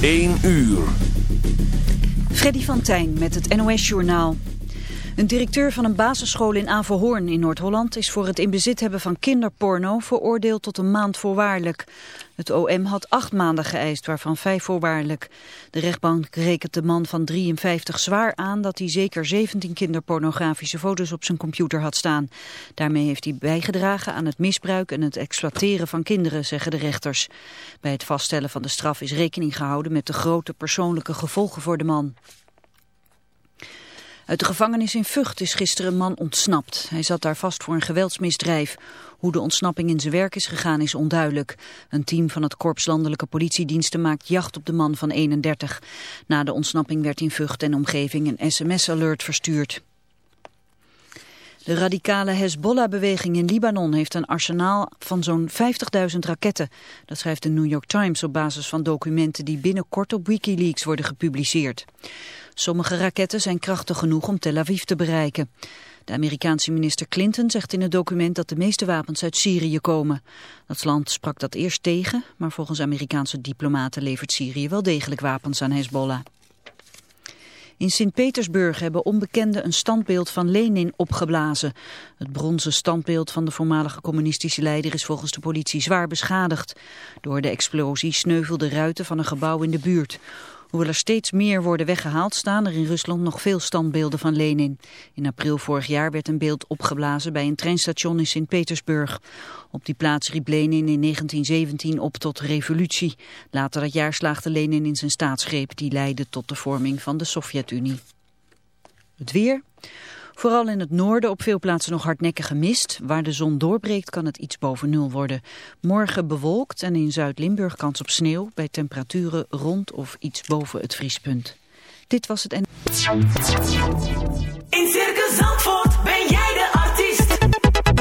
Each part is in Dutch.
1 uur. Freddy van Tijn met het NOS-journaal. Een directeur van een basisschool in Averhoorn in Noord-Holland is voor het in bezit hebben van kinderporno veroordeeld tot een maand voorwaardelijk. Het OM had acht maanden geëist, waarvan vijf voorwaardelijk. De rechtbank rekent de man van 53 zwaar aan dat hij zeker 17 kinderpornografische foto's op zijn computer had staan. Daarmee heeft hij bijgedragen aan het misbruik en het exploiteren van kinderen, zeggen de rechters. Bij het vaststellen van de straf is rekening gehouden met de grote persoonlijke gevolgen voor de man. Uit de gevangenis in Vught is gisteren een man ontsnapt. Hij zat daar vast voor een geweldsmisdrijf. Hoe de ontsnapping in zijn werk is gegaan is onduidelijk. Een team van het Korps Landelijke Politiediensten maakt jacht op de man van 31. Na de ontsnapping werd in Vught en omgeving een sms-alert verstuurd. De radicale Hezbollah-beweging in Libanon heeft een arsenaal van zo'n 50.000 raketten. Dat schrijft de New York Times op basis van documenten die binnenkort op Wikileaks worden gepubliceerd. Sommige raketten zijn krachtig genoeg om Tel Aviv te bereiken. De Amerikaanse minister Clinton zegt in het document dat de meeste wapens uit Syrië komen. Dat land sprak dat eerst tegen, maar volgens Amerikaanse diplomaten levert Syrië wel degelijk wapens aan Hezbollah. In Sint-Petersburg hebben onbekenden een standbeeld van Lenin opgeblazen. Het bronzen standbeeld van de voormalige communistische leider is volgens de politie zwaar beschadigd. Door de explosie sneuvelden ruiten van een gebouw in de buurt. Hoewel er steeds meer worden weggehaald, staan er in Rusland nog veel standbeelden van Lenin. In april vorig jaar werd een beeld opgeblazen bij een treinstation in Sint-Petersburg. Op die plaats riep Lenin in 1917 op tot revolutie. Later dat jaar slaagde Lenin in zijn staatsgreep die leidde tot de vorming van de Sovjet-Unie. Het weer... Vooral in het noorden op veel plaatsen nog hardnekkige mist. Waar de zon doorbreekt kan het iets boven nul worden. Morgen bewolkt en in Zuid-Limburg kans op sneeuw... bij temperaturen rond of iets boven het vriespunt. Dit was het en... In Circus Zandvoort ben jij de artiest.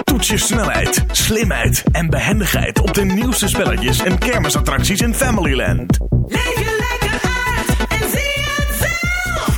Toets je snelheid, slimheid en behendigheid op de nieuwste spelletjes en kermisattracties in Familyland. Leef je lekker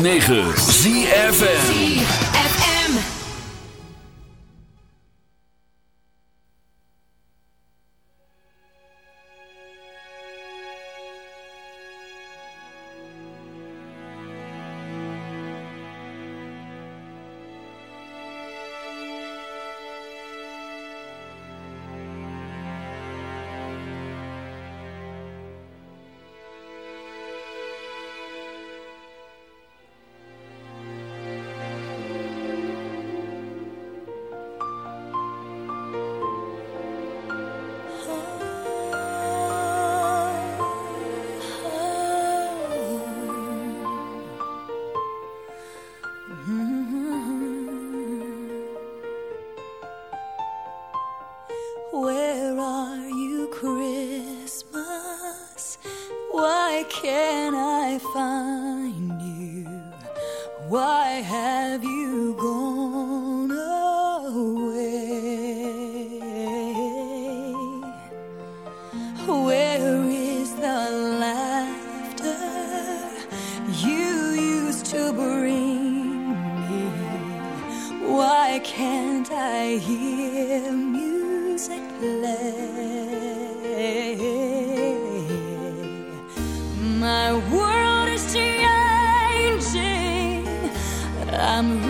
106.9 ZFM. I'm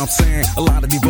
I'm saying? A lot of devotion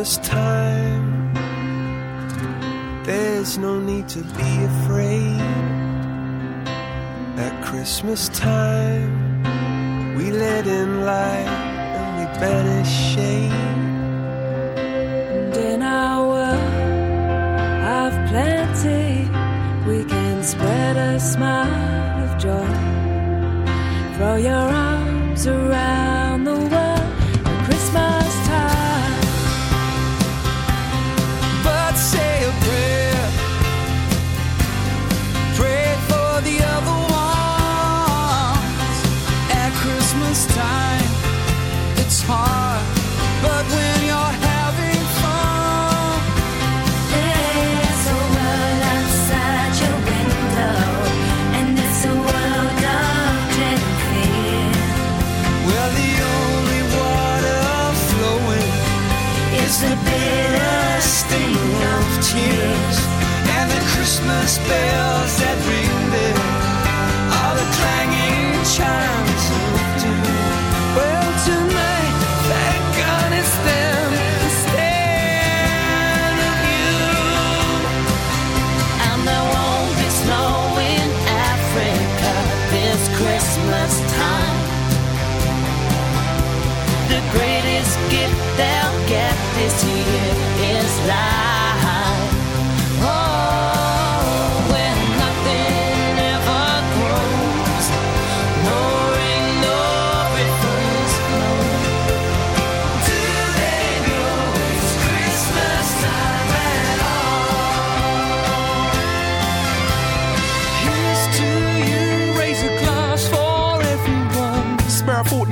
Christmas time. There's no need to be afraid. At Christmas time, we let in light and we banish shade. And in our world of plenty, we can spread a smile of joy. Throw your arms around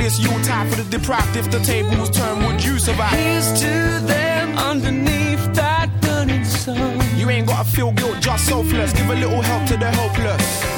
this Yuletide for the deprived. If the tables turn, would you survive? Here's to them underneath that burning sun. You ain't gotta feel guilt, just selfless. Give a little help to the helpless.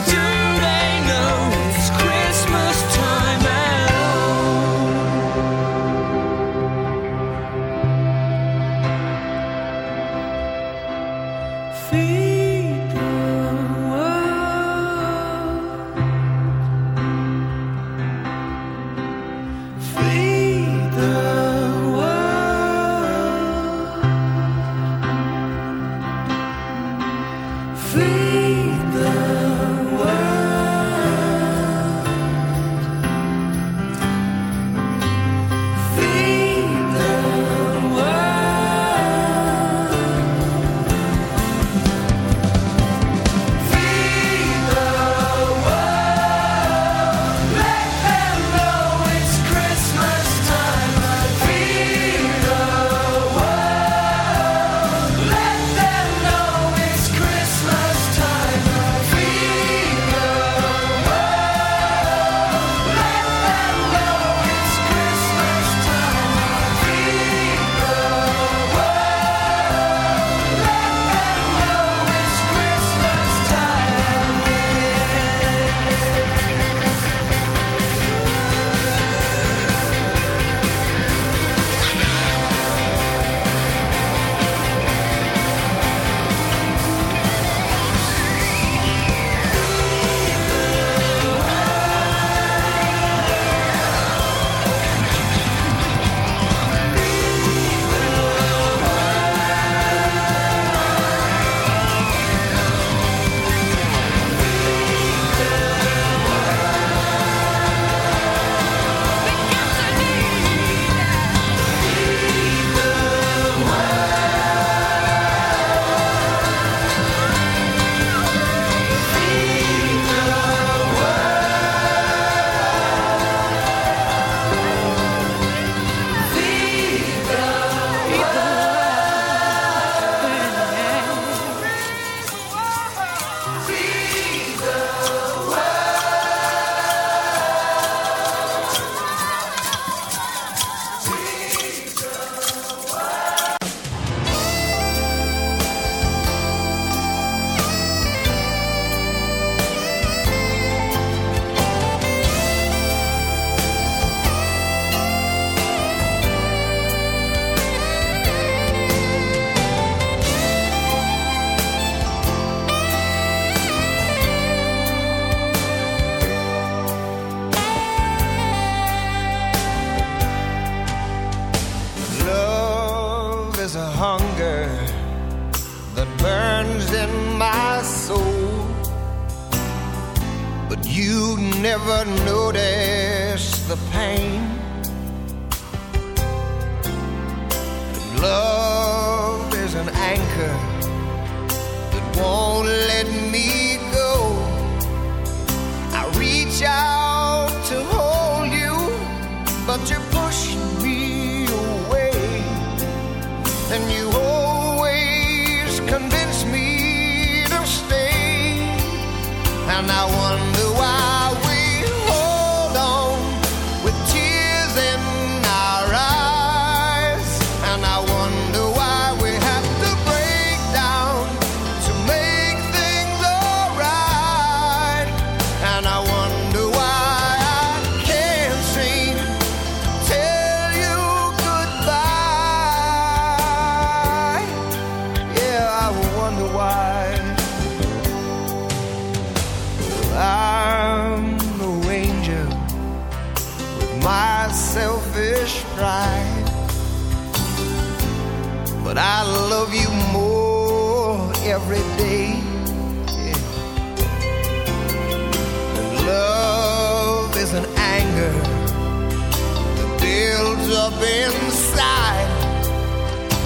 That builds up inside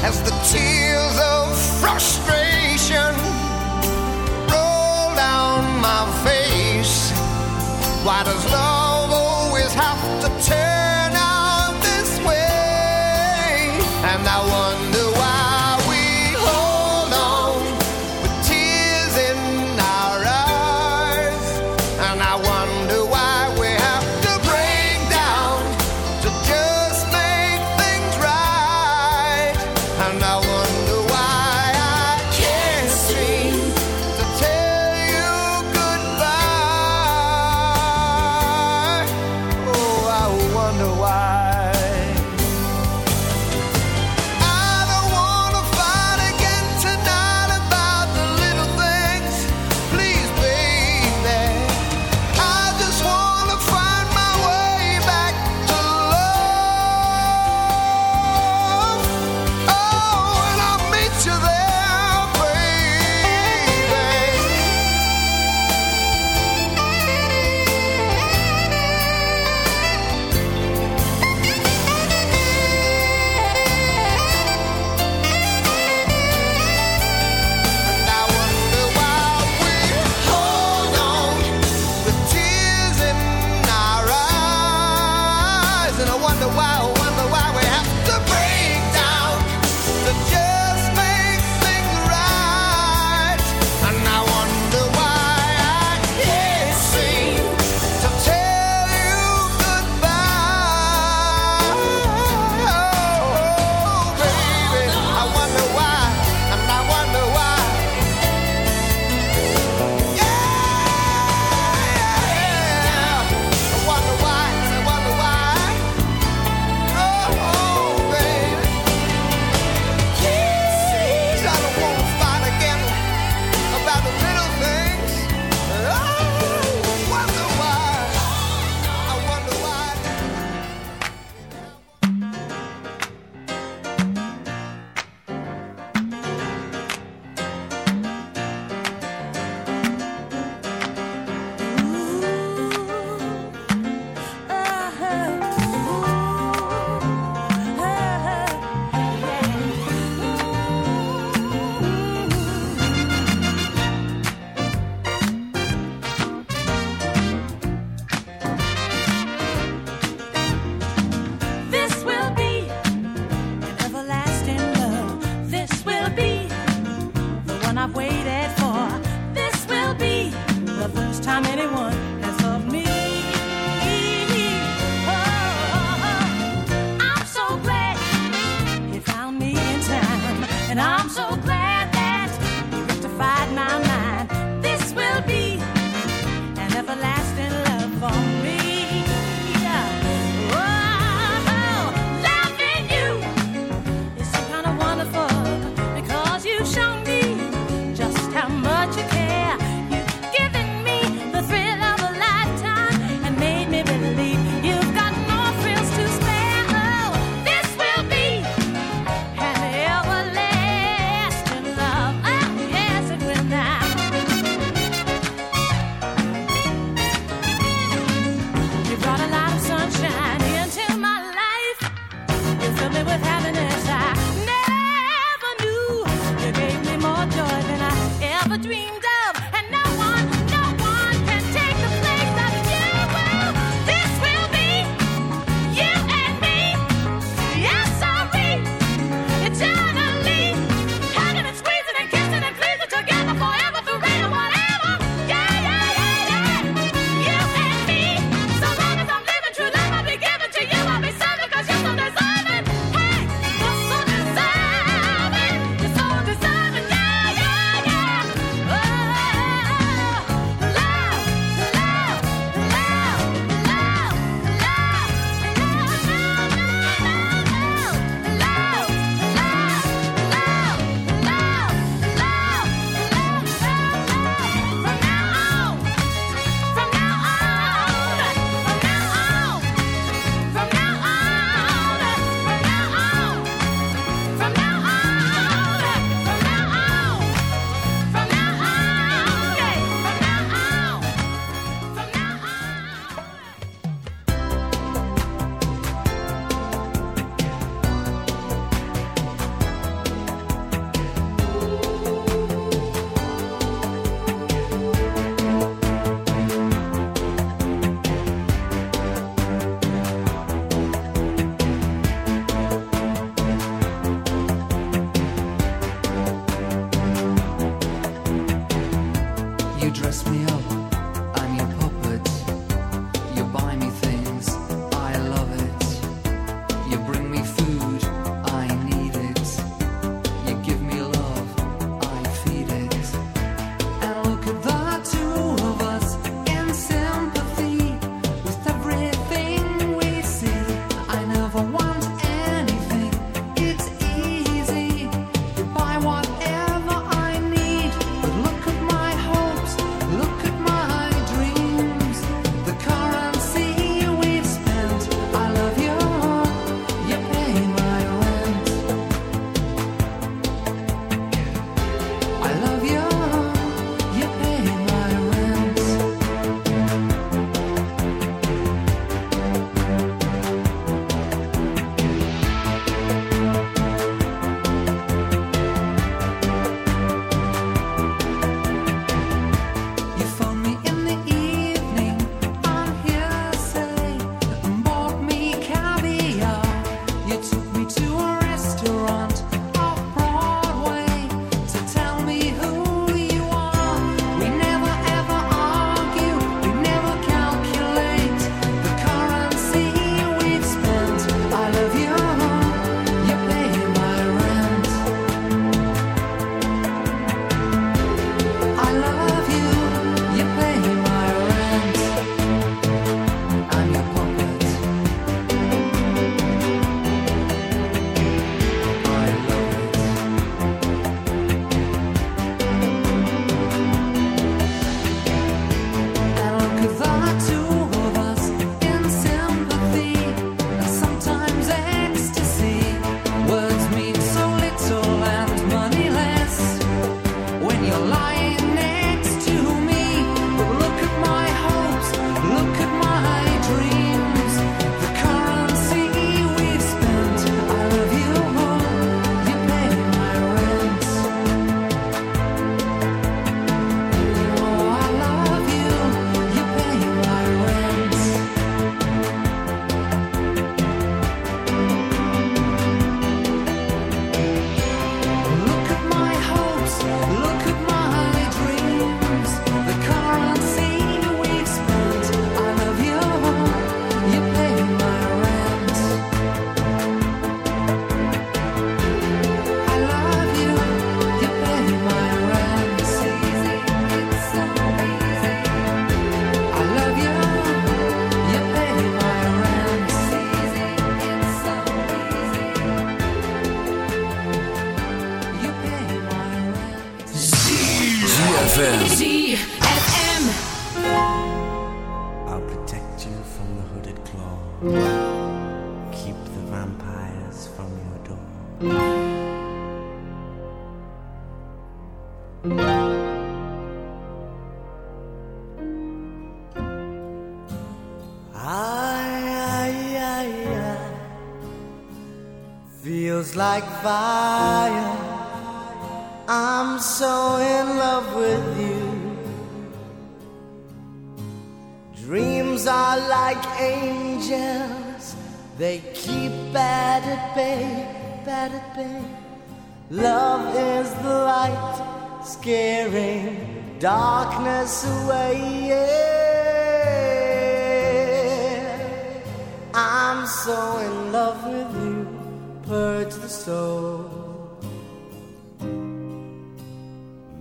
as the tears of frustration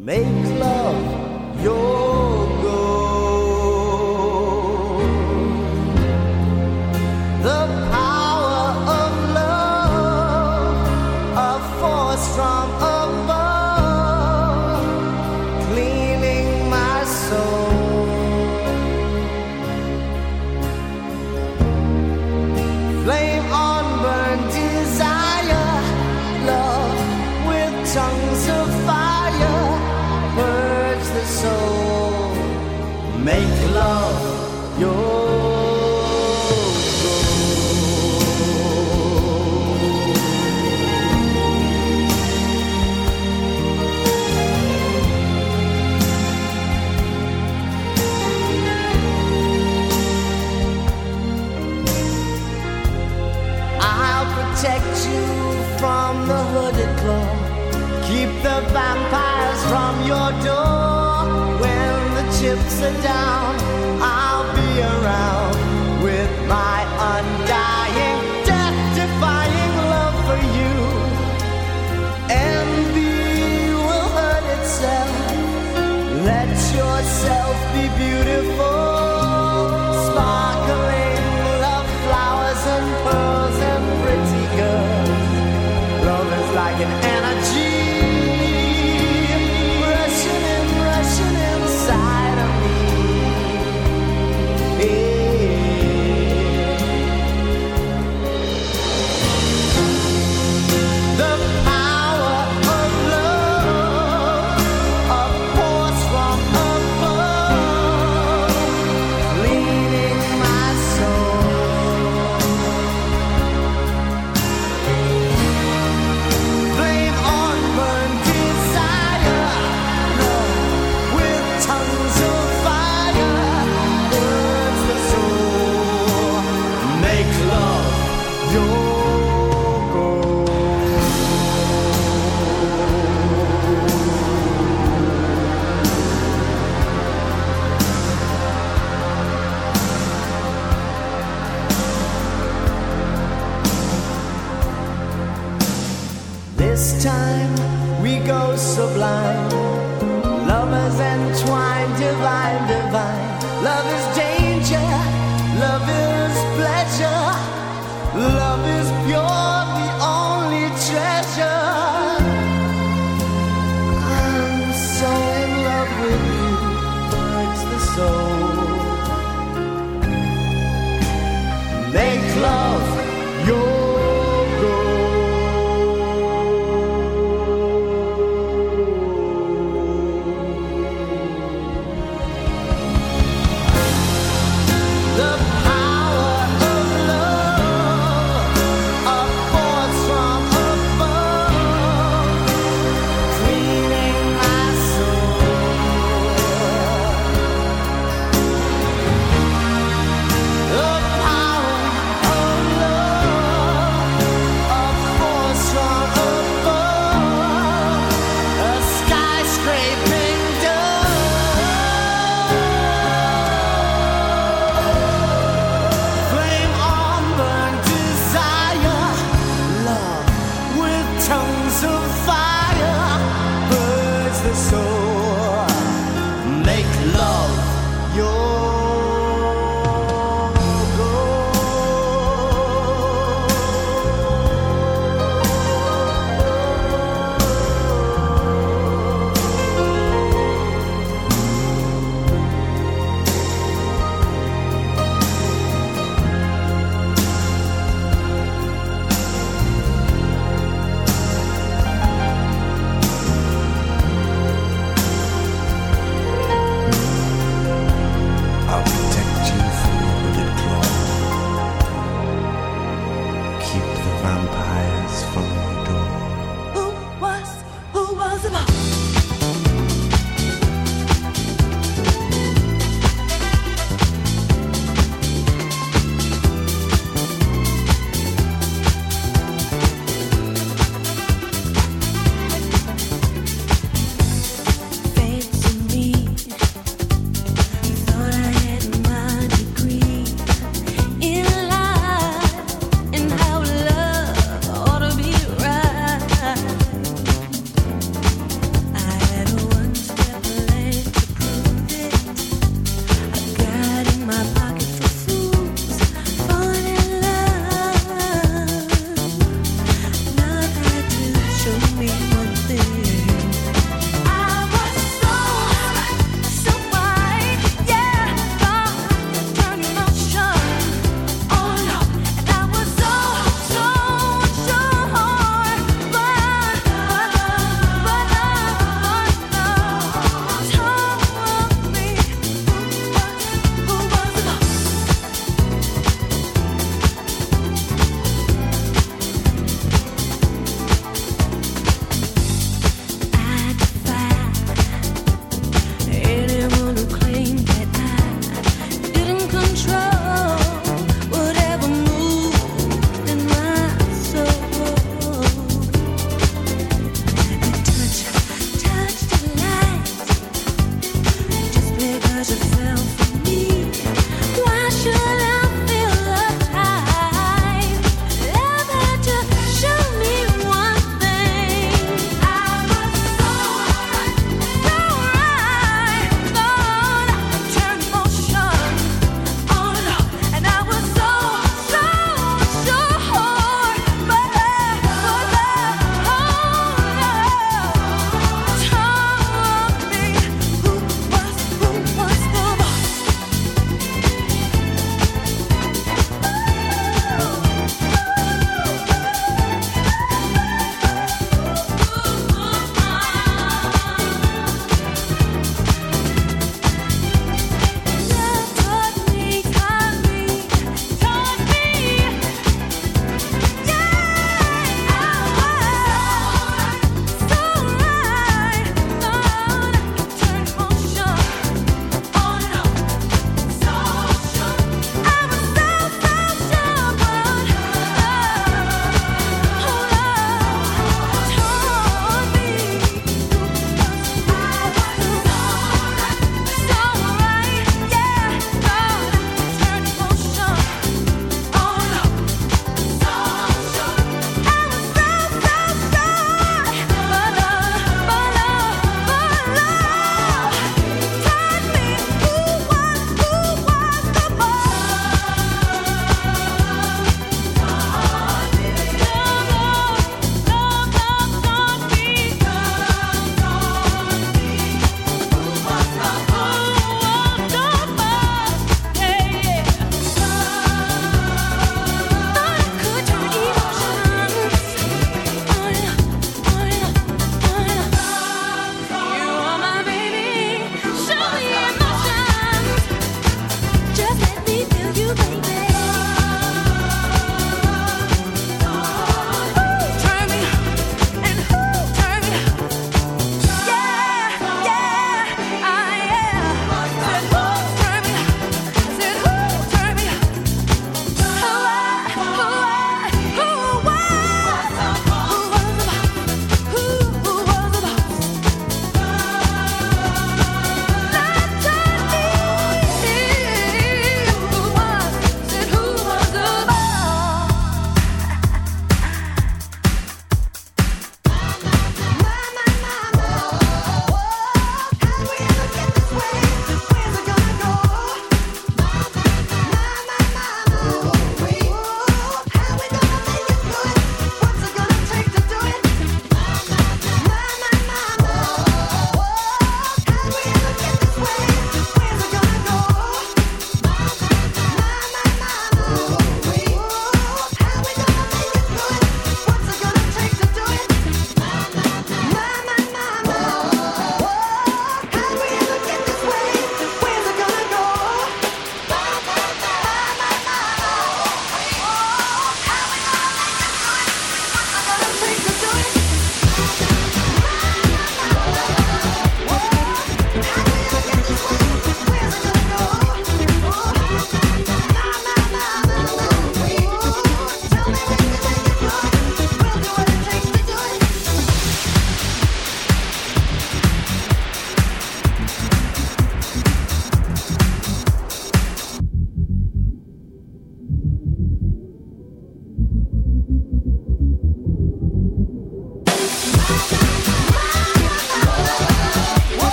makes love. Down,